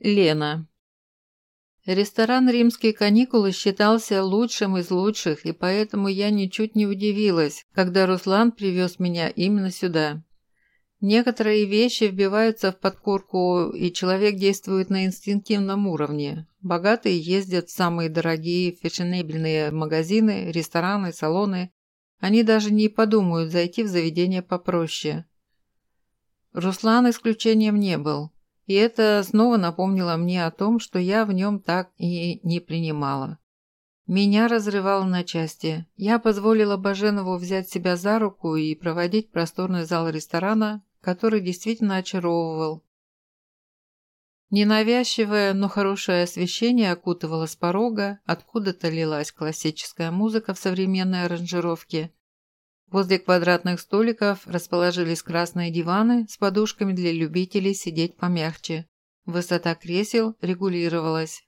Лена. Ресторан «Римские каникулы» считался лучшим из лучших, и поэтому я ничуть не удивилась, когда Руслан привез меня именно сюда. Некоторые вещи вбиваются в подкорку, и человек действует на инстинктивном уровне. Богатые ездят в самые дорогие фешенебельные магазины, рестораны, салоны. Они даже не подумают зайти в заведение попроще. Руслан исключением не был. И это снова напомнило мне о том, что я в нем так и не принимала. Меня разрывало на части. Я позволила Баженову взять себя за руку и проводить просторный зал ресторана, который действительно очаровывал. Ненавязчивое, но хорошее освещение окутывало с порога, откуда-то лилась классическая музыка в современной аранжировке. Возле квадратных столиков расположились красные диваны с подушками для любителей сидеть помягче. Высота кресел регулировалась.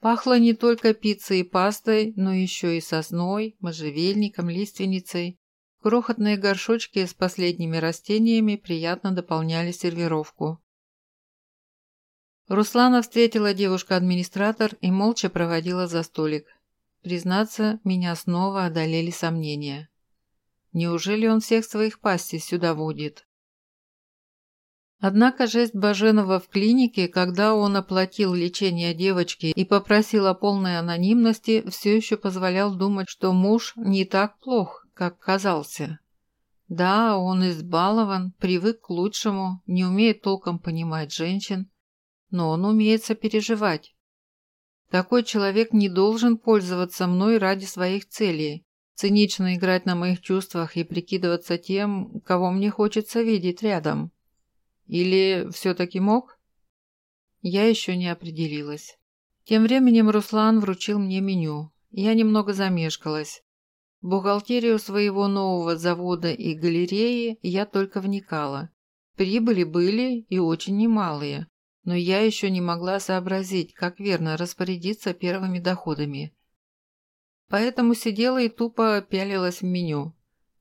Пахло не только пиццей и пастой, но еще и сосной, можжевельником, лиственницей. Крохотные горшочки с последними растениями приятно дополняли сервировку. Руслана встретила девушка-администратор и молча проводила за столик. Признаться, меня снова одолели сомнения. Неужели он всех своих пастей сюда водит? Однако жесть Баженова в клинике, когда он оплатил лечение девочки и попросил о полной анонимности, все еще позволял думать, что муж не так плох, как казался. Да, он избалован, привык к лучшему, не умеет толком понимать женщин, но он умеет сопереживать. Такой человек не должен пользоваться мной ради своих целей, цинично играть на моих чувствах и прикидываться тем, кого мне хочется видеть рядом. Или все-таки мог? Я еще не определилась. Тем временем Руслан вручил мне меню. Я немного замешкалась. Бухгалтерию своего нового завода и галереи я только вникала. Прибыли были и очень немалые, но я еще не могла сообразить, как верно распорядиться первыми доходами. Поэтому сидела и тупо пялилась в меню.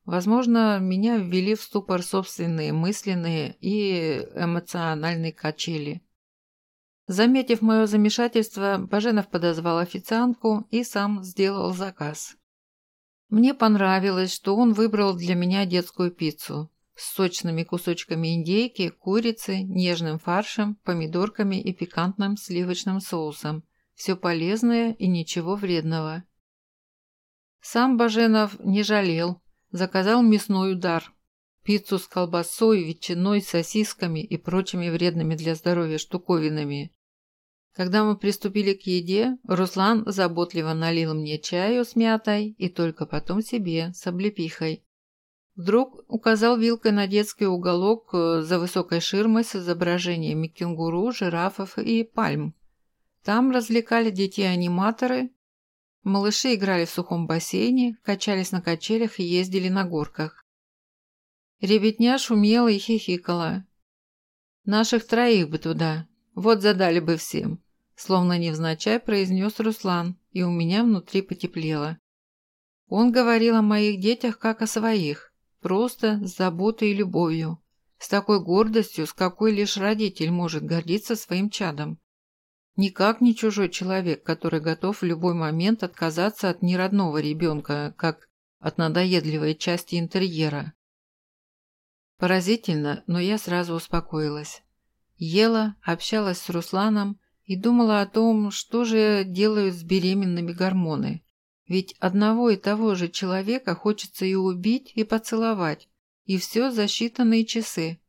Возможно, меня ввели в ступор собственные мысленные и эмоциональные качели. Заметив мое замешательство, Баженов подозвал официантку и сам сделал заказ. Мне понравилось, что он выбрал для меня детскую пиццу с сочными кусочками индейки, курицы, нежным фаршем, помидорками и пикантным сливочным соусом. Все полезное и ничего вредного. Сам Баженов не жалел, заказал мясной удар. Пиццу с колбасой, ветчиной, сосисками и прочими вредными для здоровья штуковинами. Когда мы приступили к еде, Руслан заботливо налил мне чаю с мятой и только потом себе, с облепихой. Вдруг указал вилкой на детский уголок э, за высокой ширмой с изображениями кенгуру, жирафов и пальм. Там развлекали детей аниматоры. Малыши играли в сухом бассейне, качались на качелях и ездили на горках. Ребятня шумела и хихикала. Наших троих бы туда, вот задали бы всем. Словно невзначай произнес Руслан, и у меня внутри потеплело. Он говорил о моих детях как о своих, просто с заботой и любовью, с такой гордостью, с какой лишь родитель может гордиться своим чадом. Никак не чужой человек, который готов в любой момент отказаться от неродного ребенка, как от надоедливой части интерьера. Поразительно, но я сразу успокоилась. Ела, общалась с Русланом, и думала о том, что же делают с беременными гормоны. Ведь одного и того же человека хочется и убить, и поцеловать, и все за считанные часы.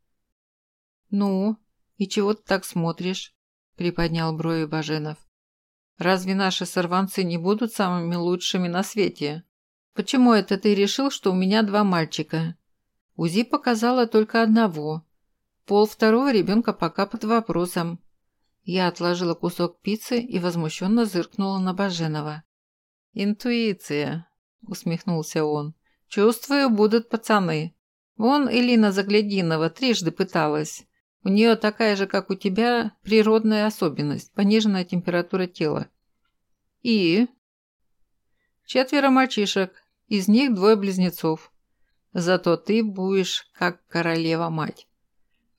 «Ну, и чего ты так смотришь?» – приподнял брови Баженов. «Разве наши сорванцы не будут самыми лучшими на свете? Почему это ты решил, что у меня два мальчика?» УЗИ показала только одного. Пол второго ребенка пока под вопросом, я отложила кусок пиццы и возмущенно зыркнула на Баженова. «Интуиция», — усмехнулся он. «Чувствую, будут пацаны. Вон Элина Заглядинова трижды пыталась. У нее такая же, как у тебя, природная особенность, пониженная температура тела. И? Четверо мальчишек, из них двое близнецов. Зато ты будешь как королева-мать.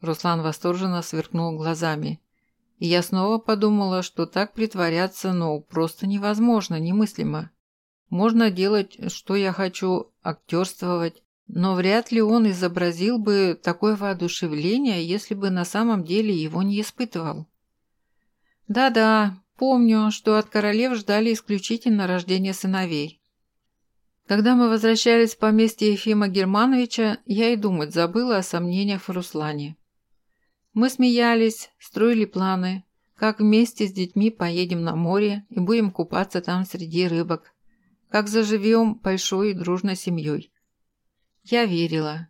Руслан восторженно сверкнул глазами. И я снова подумала, что так притворяться, ну, просто невозможно, немыслимо. Можно делать, что я хочу, актерствовать, но вряд ли он изобразил бы такое воодушевление, если бы на самом деле его не испытывал. Да-да, помню, что от королев ждали исключительно рождения сыновей. Когда мы возвращались в поместье Ефима Германовича, я и думать забыла о сомнениях в Руслане. Мы смеялись, строили планы, как вместе с детьми поедем на море и будем купаться там среди рыбок, как заживем большой и дружной семьей. Я верила.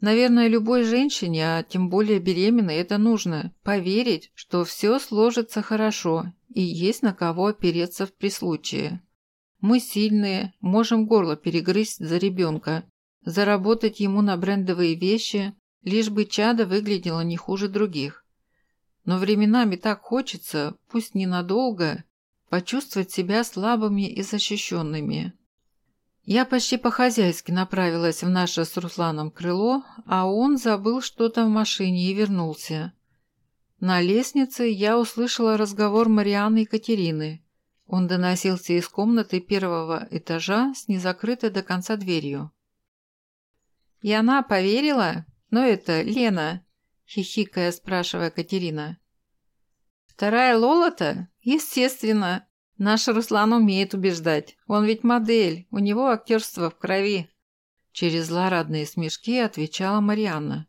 Наверное, любой женщине, а тем более беременной, это нужно – поверить, что все сложится хорошо и есть на кого опереться в прислучае. Мы сильные, можем горло перегрызть за ребенка, заработать ему на брендовые вещи, лишь бы чадо выглядело не хуже других. Но временами так хочется, пусть ненадолго, почувствовать себя слабыми и защищенными. Я почти по-хозяйски направилась в наше с Русланом крыло, а он забыл что-то в машине и вернулся. На лестнице я услышала разговор Марианы и Катерины. Он доносился из комнаты первого этажа с незакрытой до конца дверью. «И она поверила? Но это Лена», — хихикая спрашивая Катерина. «Вторая Лола-то? Естественно. Наш Руслан умеет убеждать. Он ведь модель, у него актерство в крови. Через злорадные смешки отвечала Марианна.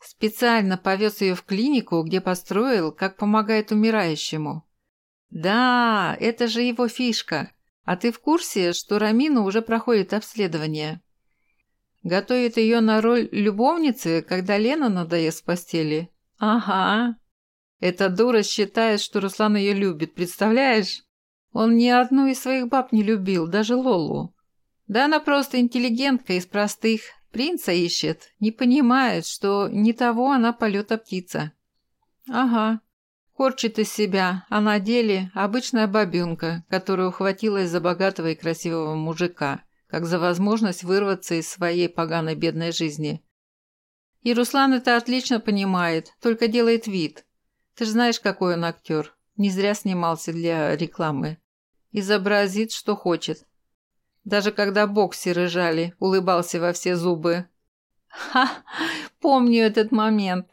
Специально повез ее в клинику, где построил, как помогает умирающему. Да, это же его фишка. А ты в курсе, что Рамина уже проходит обследование? Готовит ее на роль любовницы, когда Лена надоест в постели? Ага, эта дура считает, что Руслан ее любит, представляешь? Он ни одну из своих баб не любил, даже Лолу. Да она просто интеллигентка из простых, принца ищет, не понимает, что не того она полета птица. Ага, корчит из себя, а на деле обычная бабенка, которая ухватилась за богатого и красивого мужика, как за возможность вырваться из своей поганой бедной жизни. И Руслан это отлично понимает, только делает вид – ты же знаешь, какой он актер. Не зря снимался для рекламы. Изобразит, что хочет. Даже когда боксеры жали, улыбался во все зубы. Ха, помню этот момент.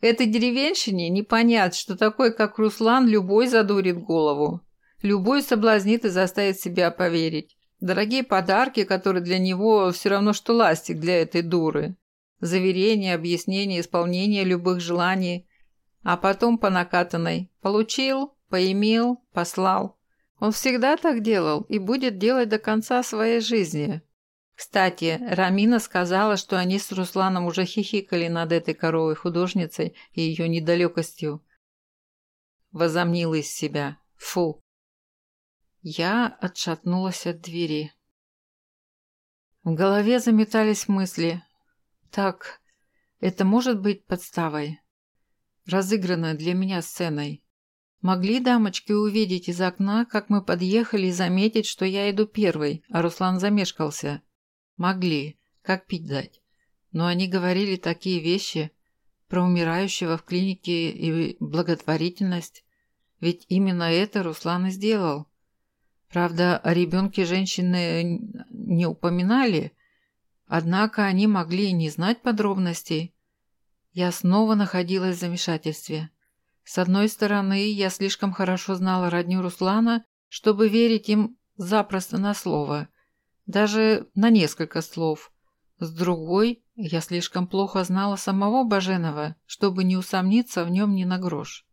Этой деревенщине не понять, что такой, как Руслан, любой задурит голову. Любой соблазнит и заставит себя поверить. Дорогие подарки, которые для него все равно, что ластик для этой дуры. Заверение, объяснение, исполнение любых желаний. А потом по накатанной. Получил, поимел, послал. Он всегда так делал и будет делать до конца своей жизни. Кстати, Рамина сказала, что они с Русланом уже хихикали над этой коровой художницей и ее недалекостью. Возомнила из себя. Фу. Я отшатнулась от двери. В голове заметались мысли. Так, это может быть подставой разыгранной для меня сценой. Могли дамочки увидеть из окна, как мы подъехали и заметить, что я иду первой, а Руслан замешкался? Могли. Как пить дать? Но они говорили такие вещи про умирающего в клинике и благотворительность. Ведь именно это Руслан и сделал. Правда, о ребенке женщины не упоминали, однако они могли не знать подробностей. Я снова находилась в замешательстве. С одной стороны, я слишком хорошо знала родню Руслана, чтобы верить им запросто на слово, даже на несколько слов. С другой, я слишком плохо знала самого Баженова, чтобы не усомниться в нем ни на грош.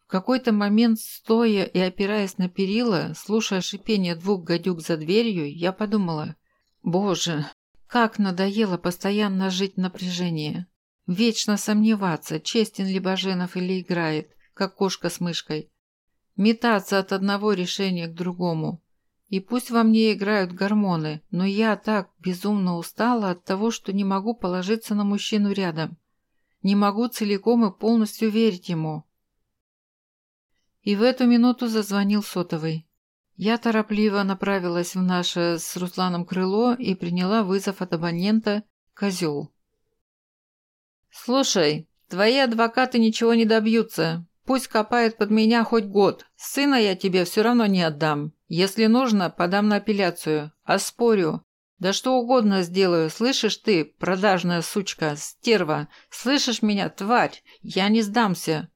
В какой-то момент, стоя и опираясь на перила, слушая шипение двух гадюк за дверью, я подумала, «Боже, как надоело постоянно жить в напряжении!» Вечно сомневаться, честен ли Баженов или играет, как кошка с мышкой. Метаться от одного решения к другому. И пусть во мне играют гормоны, но я так безумно устала от того, что не могу положиться на мужчину рядом. Не могу целиком и полностью верить ему. И в эту минуту зазвонил сотовый. Я торопливо направилась в наше с Русланом крыло и приняла вызов от абонента «Козел». «Слушай, Твои адвокаты ничего не добьются. Пусть копает под меня хоть год. Сына я тебе все равно не отдам. Если нужно, подам на апелляцию. Оспорю. Да что угодно сделаю. Слышишь ты, продажная сучка, стерва? Слышишь меня, тварь? Я не сдамся.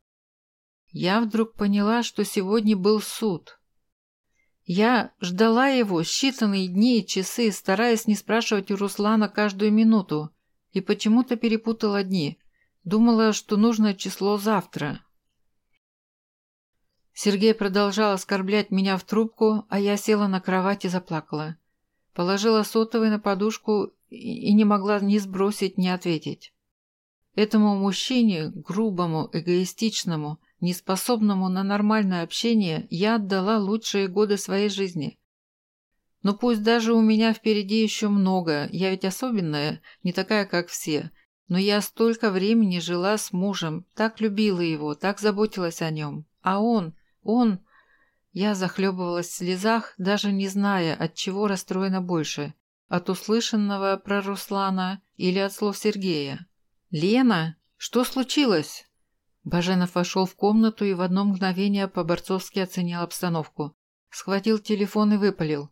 Я вдруг поняла, что сегодня был суд. Я ждала его считанные дни и часы, стараясь не спрашивать у Руслана каждую минуту, и почему-то перепутала дни. Думала, что нужно число завтра. Сергей продолжал оскорблять меня в трубку, а я села на кровать и заплакала. Положила сотовый на подушку и не могла ни сбросить, ни ответить. Этому мужчине, грубому, эгоистичному, неспособному на нормальное общение, я отдала лучшие годы своей жизни. Но пусть даже у меня впереди еще много, я ведь особенная, не такая, как все, но я столько времени жила с мужем, так любила его, так заботилась о нем. А он, он... Я захлебывалась в слезах, даже не зная, от чего расстроена больше. От услышанного про Руслана или от слов Сергея. «Лена, что случилось?» Баженов вошел в комнату и в одно мгновение по-борцовски оценил обстановку. Схватил телефон и выпалил.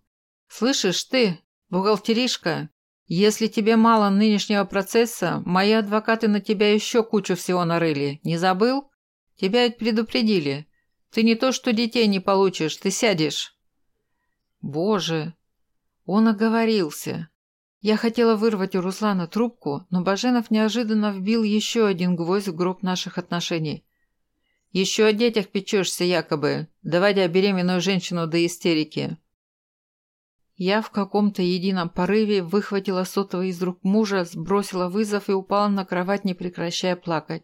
«Слышишь ты, бухгалтеришка, если тебе мало нынешнего процесса, мои адвокаты на тебя еще кучу всего нарыли. Не забыл? Тебя ведь предупредили. Ты не то что детей не получишь, ты сядешь. Боже, он оговорился. Я хотела вырвать у Руслана трубку, но Баженов неожиданно вбил еще один гвоздь в гроб наших отношений. «Еще о детях печешься якобы, доводя беременную женщину до истерики. Я в каком-то едином порыве выхватила сотовый из рук мужа, сбросила вызов и упала на кровать, не прекращая плакать.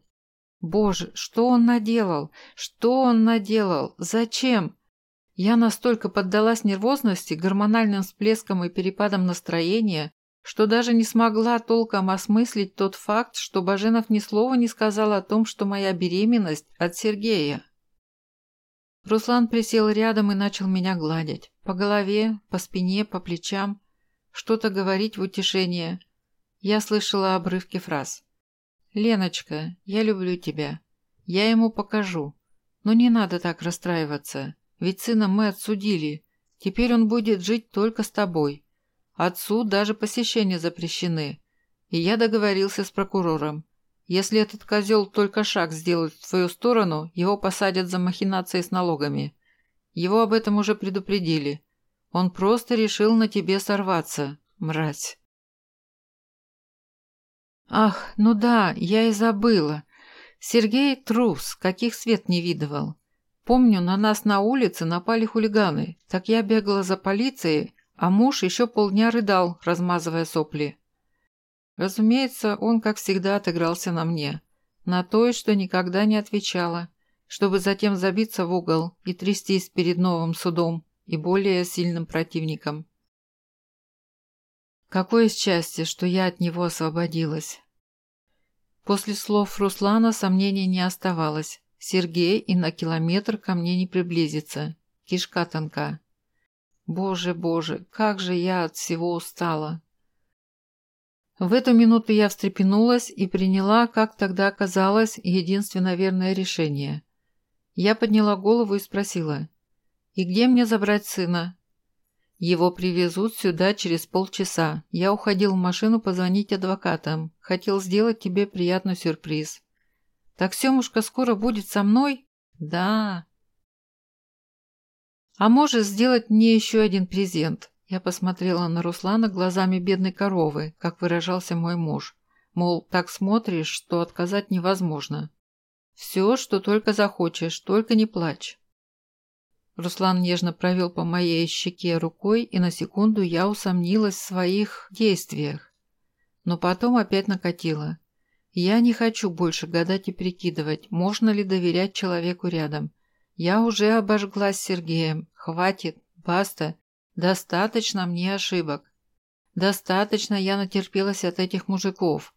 Боже, что он наделал? Что он наделал? Зачем? Я настолько поддалась нервозности, гормональным всплескам и перепадам настроения, что даже не смогла толком осмыслить тот факт, что Баженов ни слова не сказал о том, что моя беременность от Сергея. Руслан присел рядом и начал меня гладить. По голове, по спине, по плечам. Что-то говорить в утешение. Я слышала обрывки фраз. «Леночка, я люблю тебя. Я ему покажу. Но не надо так расстраиваться. Ведь сына мы отсудили. Теперь он будет жить только с тобой. Отцу даже посещения запрещены. И я договорился с прокурором. Если этот козел только шаг сделает в твою сторону, его посадят за махинации с налогами. Его об этом уже предупредили. Он просто решил на тебе сорваться, мразь. Ах, ну да, я и забыла. Сергей трус, каких свет не видывал. Помню, на нас на улице напали хулиганы. Так я бегала за полицией, а муж еще полдня рыдал, размазывая сопли. Разумеется, он, как всегда, отыгрался на мне. На той, что никогда не отвечала, чтобы затем забиться в угол и трястись перед новым судом и более сильным противником. Какое счастье, что я от него освободилась. После слов Руслана сомнений не оставалось. Сергей и на километр ко мне не приблизится. Кишка тонка. Боже, боже, как же я от всего устала. В эту минуту я встрепенулась и приняла, как тогда оказалось, единственно верное решение. Я подняла голову и спросила, «И где мне забрать сына?» «Его привезут сюда через полчаса. Я уходил в машину позвонить адвокатам. Хотел сделать тебе приятный сюрприз». «Так Семушка скоро будет со мной?» «Да». «А можешь сделать мне еще один презент?» Я посмотрела на Руслана глазами бедной коровы, как выражался мой муж. Мол, так смотришь, что отказать невозможно. Все, что только захочешь, только не плачь. Руслан нежно провел по моей щеке рукой, и на секунду я усомнилась в своих действиях. Но потом опять накатила. Я не хочу больше гадать и прикидывать, можно ли доверять человеку рядом. Я уже обожглась Сергеем. Хватит, баста. Достаточно мне ошибок. Достаточно я натерпелась от этих мужиков.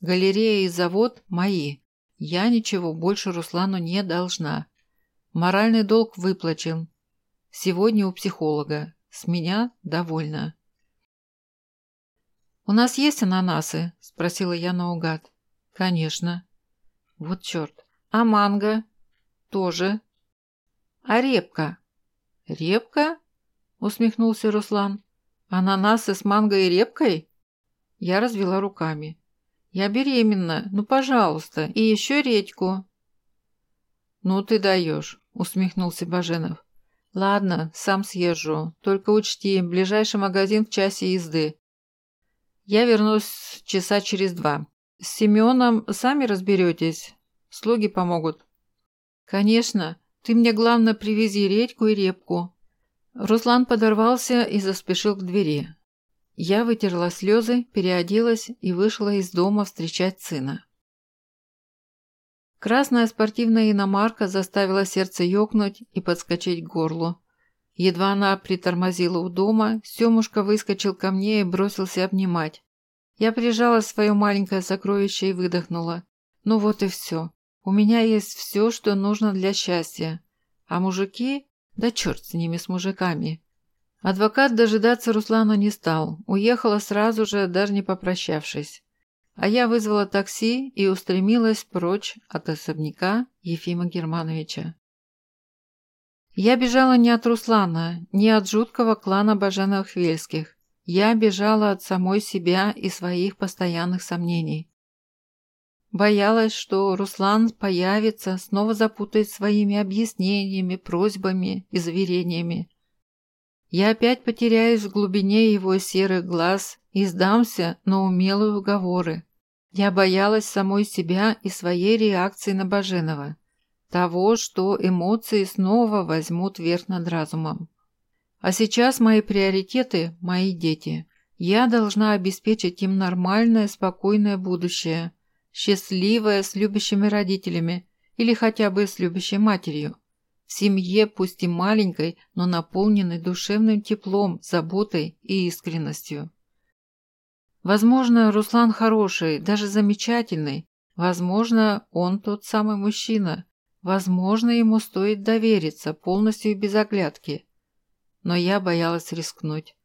Галерея и завод мои. Я ничего больше Руслану не должна. Моральный долг выплачен. Сегодня у психолога. С меня довольна. «У нас есть ананасы?» – спросила я наугад. «Конечно». Вот черт. А манго? Тоже. А репка? Репка? Усмехнулся Руслан. Ананасы с манго и репкой? Я развела руками. Я беременна, ну пожалуйста, и еще редьку. Ну ты даешь, усмехнулся Баженов. Ладно, сам съезжу, только учти, ближайший магазин в часе езды. Я вернусь часа через два. С Семеном сами разберетесь. Слуги помогут. Конечно. Ты мне, главное, привези редьку и репку. Руслан подорвался и заспешил к двери. Я вытерла слезы, переоделась и вышла из дома встречать сына. Красная спортивная иномарка заставила сердце ёкнуть и подскочить к горлу. Едва она притормозила у дома, Семушка выскочил ко мне и бросился обнимать. Я прижала свое маленькое сокровище и выдохнула. Ну вот и все. У меня есть все, что нужно для счастья. А мужики? Да черт с ними, с мужиками. Адвокат дожидаться Руслана не стал. Уехала сразу же, даже не попрощавшись. А я вызвала такси и устремилась прочь от особняка Ефима Германовича. Я бежала не от Руслана, не от жуткого клана Баженовых-Вельских. Я бежала от самой себя и своих постоянных сомнений. Боялась, что Руслан появится, снова запутает своими объяснениями, просьбами и заверениями. Я опять потеряюсь в глубине его серых глаз и сдамся на умелые уговоры. Я боялась самой себя и своей реакции на Баженова того, что эмоции снова возьмут верх над разумом. А сейчас мои приоритеты – мои дети. Я должна обеспечить им нормальное, спокойное будущее, счастливое, с любящими родителями или хотя бы с любящей матерью. В семье, пусть и маленькой, но наполненной душевным теплом, заботой и искренностью. Возможно, Руслан хороший, даже замечательный. Возможно, он тот самый мужчина, Возможно, ему стоит довериться полностью и без оглядки. Но я боялась рискнуть.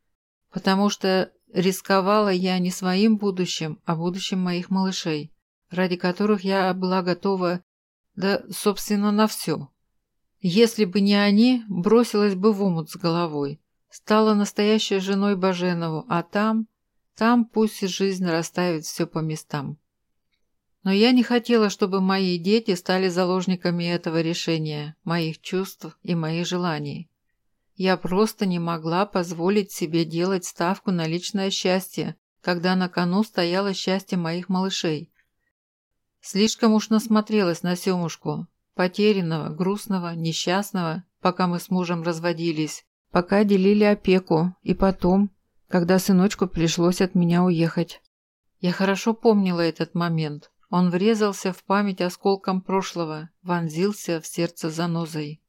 Потому что рисковала я не своим будущим, а будущим моих малышей, ради которых я была готова, да, собственно, на все. Если бы не они, бросилась бы в омут с головой. Стала настоящей женой Баженову, а там, там пусть жизнь расставит все по местам. Но я не хотела, чтобы мои дети стали заложниками этого решения, моих чувств и моих желаний. Я просто не могла позволить себе делать ставку на личное счастье, когда на кону стояло счастье моих малышей. Слишком уж насмотрелась на Семушку, потерянного, грустного, несчастного, пока мы с мужем разводились, пока делили опеку, и потом, когда сыночку пришлось от меня уехать. Я хорошо помнила этот момент. Он врезался в память осколком прошлого, вонзился в сердце занозой.